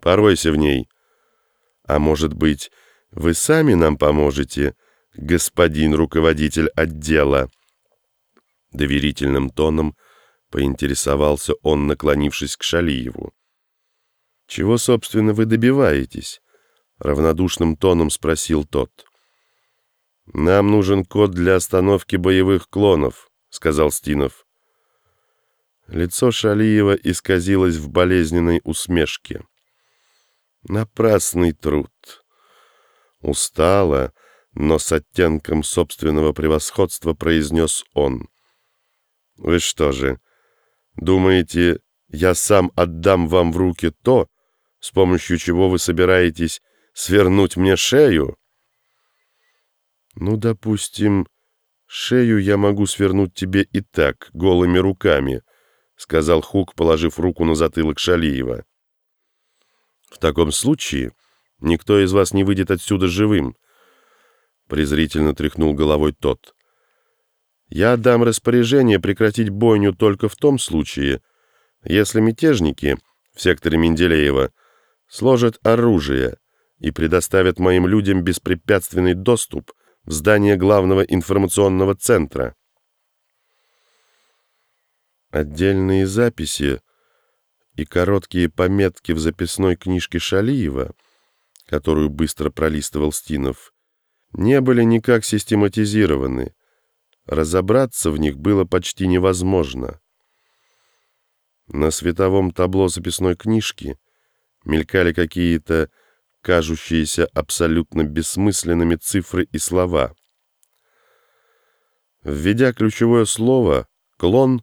Поройся в ней. А может быть, вы сами нам поможете, господин руководитель отдела?» Доверительным тоном поинтересовался он, наклонившись к Шалиеву. «Чего, собственно, вы добиваетесь?» Равнодушным тоном спросил тот. «Нам нужен код для остановки боевых клонов», — сказал Стинов. Лицо Шалиева исказилось в болезненной усмешке. Напрасный труд. Устало, но с оттенком собственного превосходства произнес он. «Вы что же, думаете, я сам отдам вам в руки то, с помощью чего вы собираетесь свернуть мне шею?» «Ну, допустим, шею я могу свернуть тебе и так, голыми руками», — сказал Хук, положив руку на затылок Шалиева. «В таком случае никто из вас не выйдет отсюда живым», — презрительно тряхнул головой тот. «Я дам распоряжение прекратить бойню только в том случае, если мятежники в секторе Менделеева сложат оружие и предоставят моим людям беспрепятственный доступ в здание главного информационного центра. Отдельные записи и короткие пометки в записной книжке Шалиева, которую быстро пролистывал Стинов, не были никак систематизированы. Разобраться в них было почти невозможно. На световом табло записной книжки мелькали какие-то кажущиеся абсолютно бессмысленными цифры и слова. Введя ключевое слово «клон»,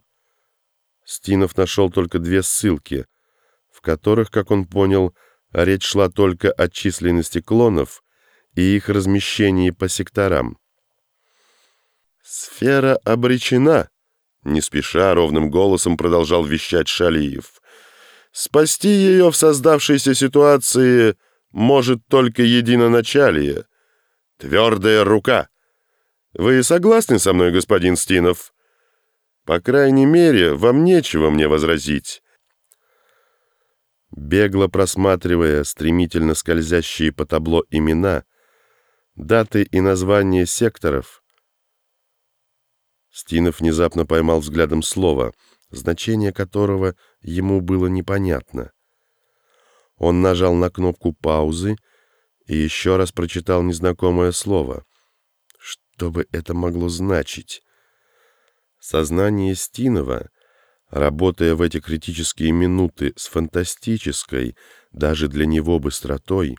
Стинов нашел только две ссылки, в которых, как он понял, речь шла только о численности клонов и их размещении по секторам. «Сфера обречена», — не спеша ровным голосом продолжал вещать Шалиев. «Спасти ее в создавшейся ситуации — может только единоначалие, твердая рука. Вы согласны со мной, господин Стинов? По крайней мере, вам нечего мне возразить. Бегло просматривая стремительно скользящие по табло имена, даты и названия секторов, Стинов внезапно поймал взглядом слово, значение которого ему было непонятно. Он нажал на кнопку паузы и еще раз прочитал незнакомое слово. Что бы это могло значить? Сознание Стинова, работая в эти критические минуты с фантастической, даже для него быстротой,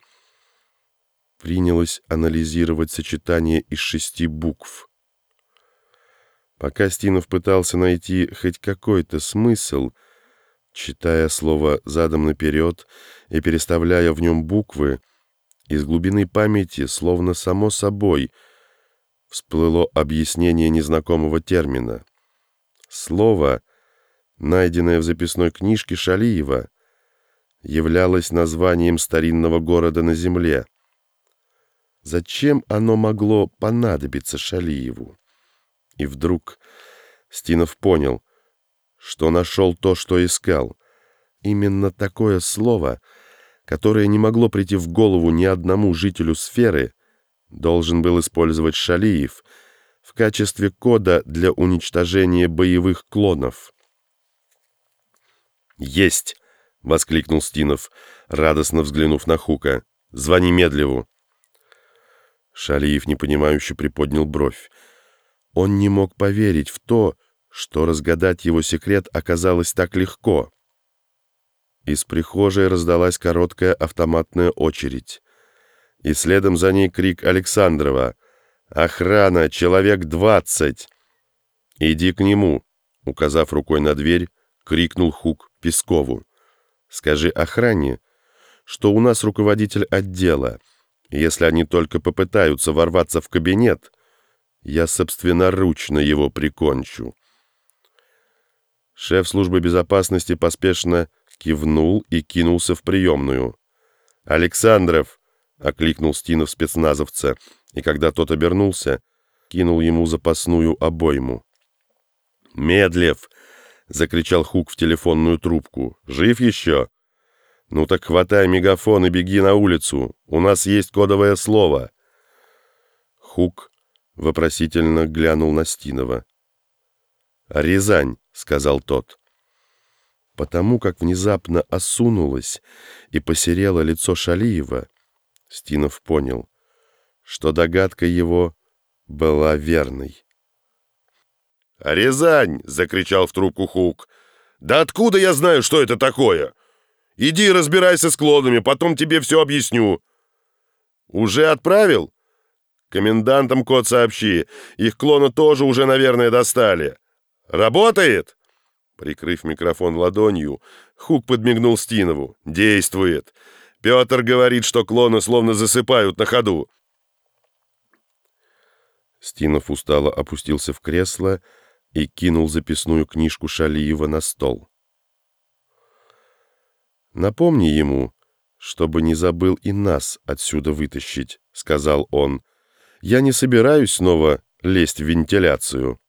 принялось анализировать сочетание из шести букв. Пока Стинов пытался найти хоть какой-то смысл — Читая слово задом наперед и переставляя в нем буквы, из глубины памяти, словно само собой, всплыло объяснение незнакомого термина. Слово, найденное в записной книжке Шалиева, являлось названием старинного города на земле. Зачем оно могло понадобиться Шалиеву? И вдруг Стинов понял — что нашел то, что искал. Именно такое слово, которое не могло прийти в голову ни одному жителю сферы, должен был использовать Шалиев в качестве кода для уничтожения боевых клонов. «Есть!» — воскликнул Стинов, радостно взглянув на Хука. «Звони Медлеву!» Шалиев непонимающе приподнял бровь. Он не мог поверить в то, что разгадать его секрет оказалось так легко. Из прихожей раздалась короткая автоматная очередь. И следом за ней крик Александрова. «Охрана! Человек двадцать!» «Иди к нему!» Указав рукой на дверь, крикнул Хук Пескову. «Скажи охране, что у нас руководитель отдела. Если они только попытаются ворваться в кабинет, я собственноручно его прикончу». Шеф службы безопасности поспешно кивнул и кинулся в приемную. «Александров!» — окликнул Стинов спецназовца, и когда тот обернулся, кинул ему запасную обойму. «Медлев!» — закричал Хук в телефонную трубку. «Жив еще?» «Ну так хватай мегафон и беги на улицу. У нас есть кодовое слово». Хук вопросительно глянул на Стинова. «Рязань», — сказал тот. Потому как внезапно осунулось и посерело лицо Шалиева, Стинов понял, что догадка его была верной. «Рязань!» — закричал в трубку Хук. «Да откуда я знаю, что это такое? Иди разбирайся с клонами, потом тебе все объясню». «Уже отправил?» «Комендантам код сообщи. Их клона тоже уже, наверное, достали. Работает?» Прикрыв микрофон ладонью, Хук подмигнул Стинову. «Действует. Петр говорит, что клоны словно засыпают на ходу». Стинов устало опустился в кресло и кинул записную книжку Шалиева на стол. «Напомни ему, чтобы не забыл и нас отсюда вытащить», — сказал он. «Я не собираюсь снова лезть в вентиляцию».